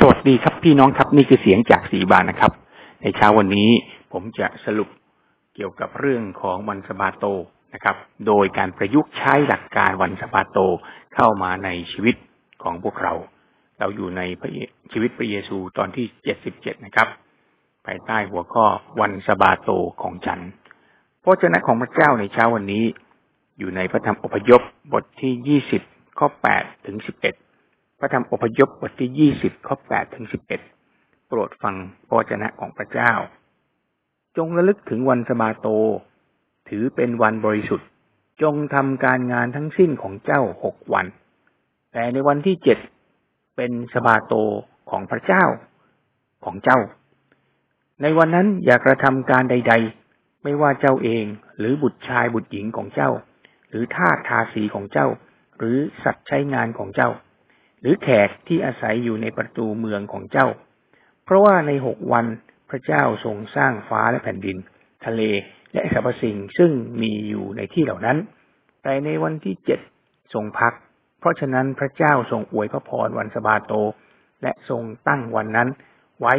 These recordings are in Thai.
สวัสดีครับพี่น้องครับนี่คือเสียงจากสีบานนะครับ ในเช้าวันนี้ผมจะสรุปเกี่ยวกับเรื่องของวันสบาโตนะครับ โดยการประยุกต์ใช้หลักการวันสบาโตเข้ามาในชีวิตของพวกเรา เราอยู่ในชีวิตพระเยซูตอนที่เจ็ดสิบเจ็ดนะครับ ภายใต้หัวข้อวันสบาโตของฉันพระเจ้าของพระเจ้าในเช้าวันนี้ อยู่ในพระธรรมอพยพบทที่ยี่สิบข้อแปดถึงสิบเอ็ด ระธรรมอพยพบทที่ยี่สิบข้อแปดถึงสิบเอ็ดโปรดฟังพระเจ้าของพระเจ้า จงระลึกถึงวันสบาโต ถือเป็นวันบริสุทธิ์ จงทำการงานทั้งสิ้นของเจ้าหกวัน แต่ในวันที่เจ็ดเป็นสบาโตของพระเจ้าของเจ้า ในวันนั้นอย่ากระทำการใด ๆ ไม่ว่าเจ้าเองหรือบุตรชายบุตรหญิงของเจ้า หรือทาสทาสีของเจ้า หรือสัตว์ใช้งานของเจ้า หรือแขกที่อาศัยอยู่ในประตูเมืองของเจ้า เพราะว่าในหกวันพระเจ้าทรงสร้างฟ้าและแผ่นดิน ทะเลและสรรพสิ่งซึ่งมีอยู่ในที่เหล่านั้น แต่ในวันที่เจ็ดทรงพัก เพราะฉะนั้นพระเจ้าทรงอวยพระพรวันสบาโต และทรงตั้งวันนั้น ไว้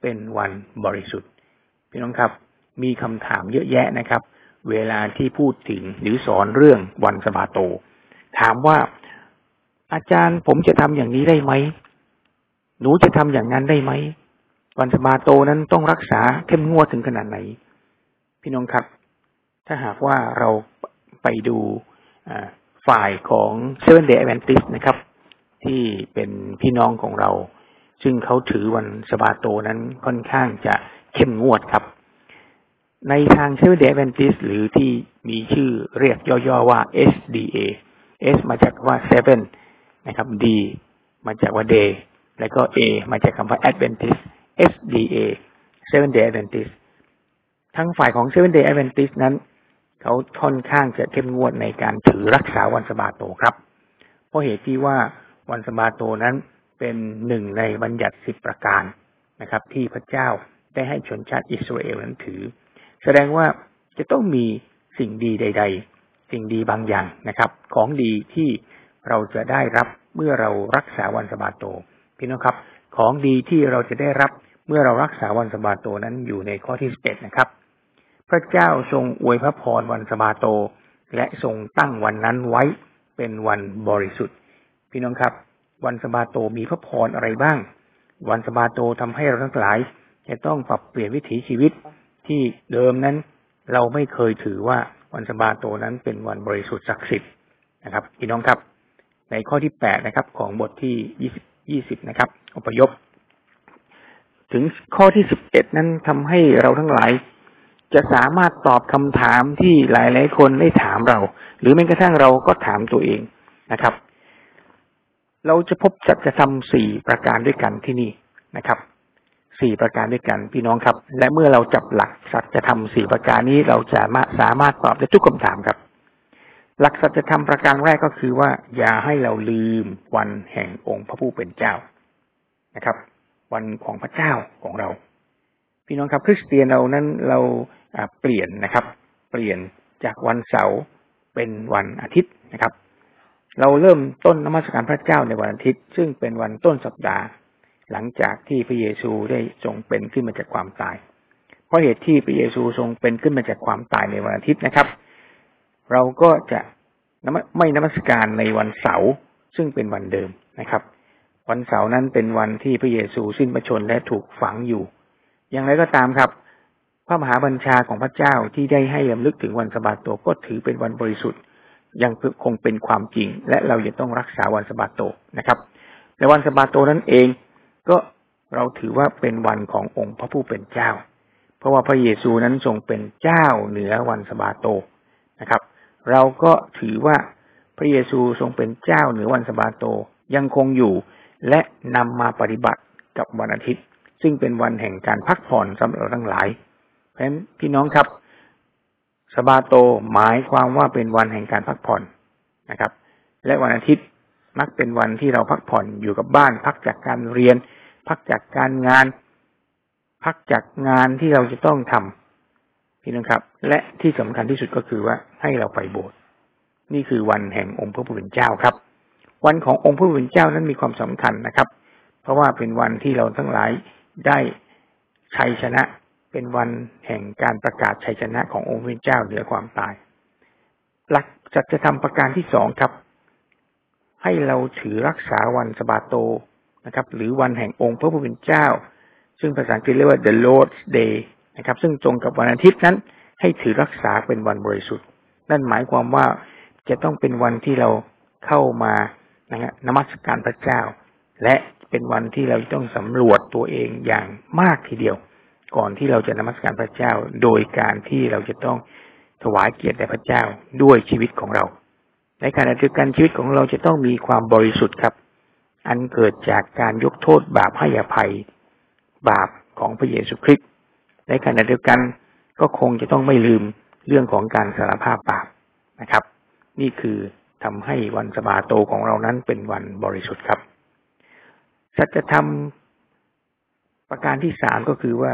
เป็นวันบริสุทธิ์พี่น้องครับ มีคำถามเยอะแยะนะครับ เวลาที่พูดถึงหรือสอนเรื่องวันสบาโต ถามว่า อาจารย์ผมจะทำอย่างนี้ได้ไหม หนูจะทำอย่างนั้นได้ไหม วันสมาโตนั้นต้องรักษาเข้มงวดถึงขนาดไหน พี่น้องครับ ถ้าหากว่าเราไปดูฝ่ายของเซเว่นเดย์แวนติสนะครับ ที่เป็นพี่น้องของเรา ซึ่งเขาถือวันสบาโตนั้นค่อนข้างจะเข้มงวดครับ ในทางเซเว่นเดย์แวนติสหรือที่มีชื่อเรียกย่อๆว่า SDA S มาจากว่า seven นะครับ D มาจากว่า day แล้วก็ A มาจากคำว่า Adventist SDA Seven Day Adventist ทั้งฝ่ายของ Seven Day Adventist นั้น เขาค่อนข้างจะเข้มงวดในการถือรักษาวันสบาโตครับ เพราะเหตุที่ว่าวันสบาโตนั้นเป็นหนึ่งในบัญญัติสิบประการนะครับ ที่พระเจ้าได้ให้ชนชาติอิสราเอลนั้นถือ แสดงว่าจะต้องมีสิ่งดีใด ๆ สิ่งดีบางอย่างนะครับ ของดีที่ เราจะได้รับเมื่อเรารักษาวันสบาโต พี่น้องครับ ของดีที่เราจะได้รับเมื่อเรารักษาวันสบาโตนั้นอยู่ในข้อที่สิบเอ็ดนะครับ พระเจ้าทรงอวยพระพรวันสบาโต และทรงตั้งวันนั้นไว้เป็นวันบริสุทธิ์ พี่น้องครับ วันสบาโตมีพระพรอะไรบ้าง วันสบาโตทำให้เราทั้งหลาย จะต้องปรับเปลี่ยนวิถีชีวิตที่เดิมนั้น เราไม่เคยถือว่าวันสบาโตนั้นเป็นวันบริสุทธิ์ศักดิ์สิทธิ์นะครับ พี่น้องครับ ในข้อที่แปดนะครับ ของบทที่ยี่สิบยี่สิบนะครับ อพยพ ถึงข้อที่สิบเอ็ดนั้นทำให้เราทั้งหลาย จะสามารถตอบคำถามที่หลายหลายคนได้ถามเรา หรือแม้กระทั่งเราก็ถามตัวเองนะครับ เราจะพบสัจธรรมสี่ประการด้วยกันที่นี่นะครับสี่ประการด้วยกันพี่น้องครับ และเมื่อเราจับหลักสัจธรรมสี่ประการนี้เราจะมาสามารถตอบได้ทุกคำถามครับ หลักสัจธรรมประการแรกก็คือว่า อย่าให้เราลืมวันแห่งองค์พระผู้เป็นเจ้านะครับ วันของพระเจ้าของเรา พี่น้องครับคริสเตียนเรานั้นเราเปลี่ยนนะครับ เปลี่ยนจากวันเสาร์เป็นวันอาทิตย์นะครับ เราเริ่มต้นนมัสการพระเจ้าในวันอาทิตย์ ซึ่งเป็นวันต้นสัปดาห์ หลังจากที่พระเยซูได้ทรงเป็นขึ้นมาจากความตาย เพราะเหตุที่พระเยซูทรงเป็นขึ้นมาจากความตายในวันอาทิตย์นะครับ เราก็จะไม่นมัสการในวันเสาร์ซึ่งเป็นวันเดิมนะครับ วันเสาร์นั้นเป็นวันที่พระเยซูสิ้นพระชนและถูกฝังอยู่ อย่างไรก็ตามครับ พระมหาบัญชาของพระเจ้าที่ได้ให้ยำลึกถึงวันสะบาโตก็ถือเป็นวันบริสุทธิ์ ยังคงเป็นความจริง และเราจะต้องรักษาวันสะบาโตนะครับในวันสะบาโตนั้นเองก็เราถือว่าเป็นวันขององค์พระผู้เป็นเจ้า เพราะว่าพระเยซูนั้นทรงเป็นเจ้าเหนือวันสะบาโตนะครับ เราก็ถือว่าพระเยซูทรงเป็นเจ้าเหนือวันสบาโตยังคงอยู่ และนำมาปฏิบัติกับวันอาทิตย์ ซึ่งเป็นวันแห่งการพักผ่อนสำหรับทั้งหลายเพราะฉะนั้นพี่น้องครับสบาโตหมายความว่าเป็นวันแห่งการพักผ่อนนะครับ และวันอาทิตย์มักเป็นวันที่เราพักผ่อนอยู่กับบ้าน พักจากการเรียน พักจากการงาน พักจากงานที่เราจะต้องทำ พี่น้องครับ และที่สำคัญที่สุดก็คือว่าให้เราไปโบสถ์นี่คือวันแห่งองค์พระผู้เป็นเจ้าครับ วันขององค์พระผู้เป็นเจ้านั้นมีความสำคัญนะครับ เพราะว่าเป็นวันที่เราทั้งหลายได้ชัยชนะ เป็นวันแห่งการประกาศชัยชนะขององค์พระเจ้าเหนือความตาย หลักจัดจะทำประการที่สองครับ ให้เราถือรักษาวันสบาโตนะครับ หรือวันแห่งองค์พระผู้เป็นเจ้า ซึ่งภาษาอังกฤษเรียกว่า the Lord's Day นะครับ ซึ่งตรงกับวันอาทิตย์นั้น ให้ถือรักษาเป็นวันบริสุทธิ์ นั่นหมายความว่าจะต้องเป็นวันที่เราเข้ามานะฮะนมัสการพระเจ้า และเป็นวันที่เราต้องสำรวจตัวเองอย่างมากทีเดียว ก่อนที่เราจะนมัสการพระเจ้า โดยการที่เราจะต้องถวายเกียรติแด่พระเจ้าด้วยชีวิตของเรา ในขณะเดียวกันชีวิตของเราจะต้องมีความบริสุทธิ์ครับ อันเกิดจากการยกโทษบาปให้อภัย บาปของพระเยซูคริสต์ ในขณะเดียวกันก็คงจะต้องไม่ลืมเรื่องของการสารภาพบาปนะครับ นี่คือทำให้วันสบาโตของเรานั้นเป็นวันบริสุทธิ์ครับ สัจธรรมประการที่สามก็คือว่า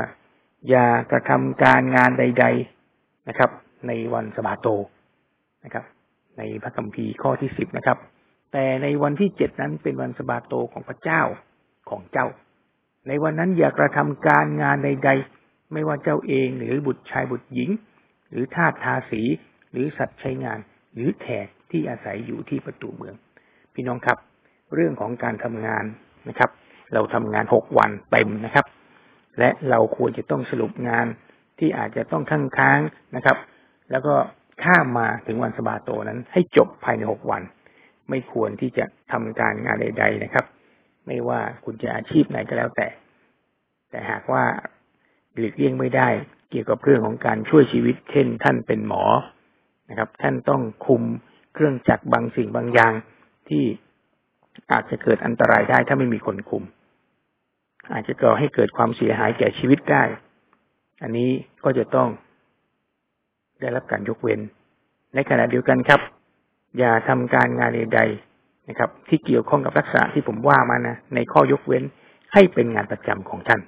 อย่ากระทำการงานใด ๆนะครับ ในวันสบาโตนะครับ ในพระคัมภีร์ข้อที่สิบนะครับ แต่ในวันที่เจ็ดนั้นเป็นวันสบาโตของพระเจ้าของเจ้า ในวันนั้นอย่ากระทำการงานใด ๆ ไม่ว่าเจ้าเองหรือบุตรชายบุตรหญิง หรือทาสทาสี หรือสัตว์ใช้งาน หรือแขกที่อาศัยอยู่ที่ประตูเมือง พี่น้องครับ เรื่องของการทำงานนะครับ เราทำงานหกวันเต็มนะครับ และเราควรจะต้องสรุปงานที่อาจจะต้องค้างค้างนะครับ แล้วก็ข้ามมาถึงวันสบาโตนั้น ให้จบภายในหกวัน ไม่ควรที่จะทำการงานใด ๆนะครับ ไม่ว่าคุณจะอาชีพไหนก็แล้วแต่ แต่หากว่า หลีกเลี่ยงไม่ได้ เกี่ยวกับเรื่องของการช่วยชีวิต เช่น ท่านเป็นหมอนะครับ ท่านต้องคุมเครื่องจักรบางสิ่งบางอย่างที่อาจจะเกิดอันตรายได้ถ้าไม่มีคนคุม อาจจะก่อให้เกิดความเสียหายแก่ชีวิตได้ อันนี้ก็จะต้องได้รับการยกเว้น ในขณะเดียวกันครับ อย่าทำการงานใดๆนะครับ ที่เกี่ยวข้องกับรักษาที่ผมว่ามานะในข้อยกเว้นให้เป็นงานประจำของท่าน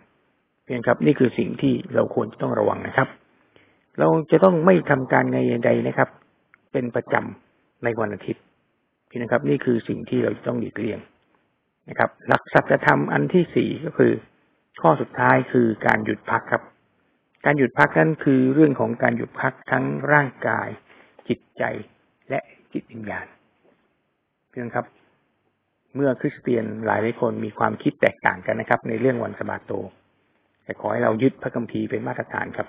เพียงครับ นี่คือสิ่งที่เราควรจะต้องระวังนะครับ เราจะต้องไม่ทำการงานใดๆนะครับ เป็นประจำในวันอาทิตย์พี่นะครับ นี่คือสิ่งที่เราต้องหลีกเลี่ยงนะครับ หลักสัจธรรมอันที่สี่ก็คือ ข้อสุดท้ายคือการหยุดพักครับ การหยุดพักนั้นคือเรื่องของการหยุดพักทั้งร่างกาย จิตใจและจิตวิญญาณเพื่อนครับเมื่อคริสเตียนหลายหลายคนมีความคิดแตกต่างกันนะครับ ในเรื่องวันสบาโต แต่ขอให้เรายึดพระคัมภีร์เป็นมาตรฐานครับ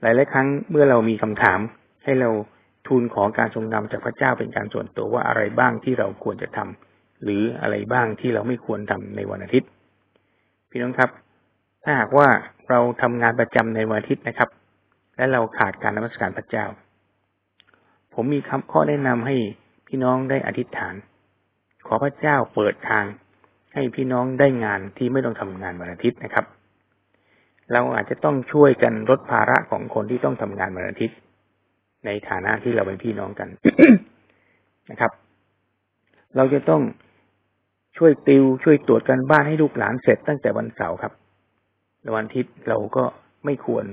หลายหลายครั้งเมื่อเรามีคำถามให้เราทูลขอการทรงนำจากพระเจ้าเป็นการส่วนตัวว่าอะไรบ้างที่เราควรจะทำหรืออะไรบ้างที่เราไม่ควรทำในวันอาทิตย์ พี่น้องครับ ถ้าหากว่าเราทำงานประจำในวันอาทิตย์นะครับ และเราขาดการนมัสการพระเจ้า ผมมีคำข้อแนะนำให้พี่น้องได้อธิษฐาน ขอพระเจ้าเปิดทาง ให้พี่น้องได้งานที่ไม่ต้องทำงานวันอาทิตย์นะครับ เราอาจจะต้องช่วยกันลดภาระของคนที่ต้องทำงานวันอาทิตย์ ในฐานะที่เราเป็นพี่น้องกันนะครับ เราจะต้องช่วยติวช่วยตรวจกันบ้านให้ลูกหลานเสร็จตั้งแต่วันเสาร์ครับวันอาทิตย์เราก็ไม่ควร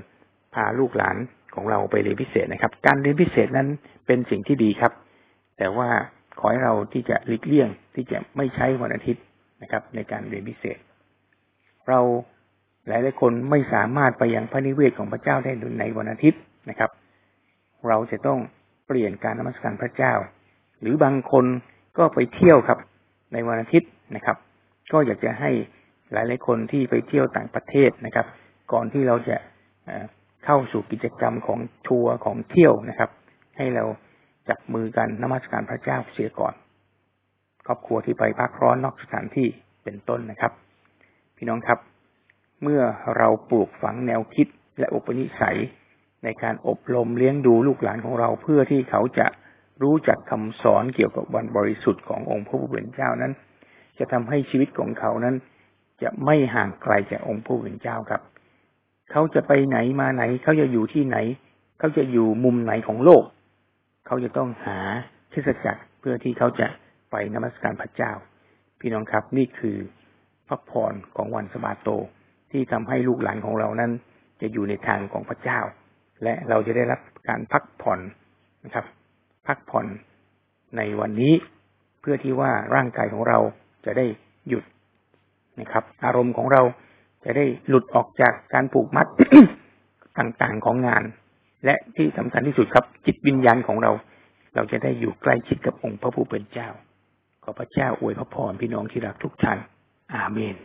พาลูกหลานของเราไปเรียนพิเศษนะครับ การเรียนพิเศษนั้นเป็นสิ่งที่ดีครับ แต่ว่าขอให้เราที่จะหลีกเลี่ยงที่จะไม่ใช้วันอาทิตย์ นะครับ ในการเรียนพิเศษ เราหลายหลายคนไม่สามารถไปยังพระนิเวศของพระเจ้าได้ในวันอาทิตย์นะครับ เราจะต้องเปลี่ยนการนมัสการพระเจ้า หรือบางคนก็ไปเที่ยวครับ ในวันอาทิตย์นะครับ ก็อยากจะให้หลายๆคนที่ไปเที่ยวต่างประเทศนะครับ ก่อนที่เราจะเข้าสู่กิจกรรมของทัวร์ของเที่ยวนะครับ ให้เราจับมือกันนมัสการพระเจ้าเสียก่อน ครอบครัวที่ไปพักร้อนนอกสถานที่เป็นต้นนะครับ พี่น้องครับ เมื่อเราปลูกฝังแนวคิดและอุปนิสัย ในการอบรมเลี้ยงดูลูกหลานของเราเพื่อที่เขาจะรู้จักคำสอนเกี่ยวกับวันบริสุทธิ์ขององค์พระผู้เป็นเจ้านั้น จะทำให้ชีวิตของเขานั้น จะไม่ห่างไกลจากองค์พระผู้เป็นเจ้าครับ เขาจะไปไหนมาไหน เขาจะอยู่ที่ไหน เขาจะอยู่มุมไหนของโลก เขาจะต้องหาเทศจักรเพื่อที่เขาจะ ไปนมัสการพระเจ้า พี่น้องครับนี่คือพระพรของวันสบาโตที่ทำให้ลูกหลานของเรานั้น จะอยู่ในทางของพระเจ้า และเราจะได้รับการพักผ่อนนะครับ พักผ่อนในวันนี้เพื่อที่ว่าร่างกายของเราจะได้หยุดนะครับ อารมณ์ของเราจะได้หลุดออกจากการผูกมัดต่างๆของงาน และที่สำคัญที่สุดครับ จิตวิญญาณของเรา เราจะได้อยู่ใกล้ชิดกับองค์พระผู้เป็นเจ้า ขอพระเจ้าอวยพระพรพี่น้องที่รักทุกท่าน อาเมน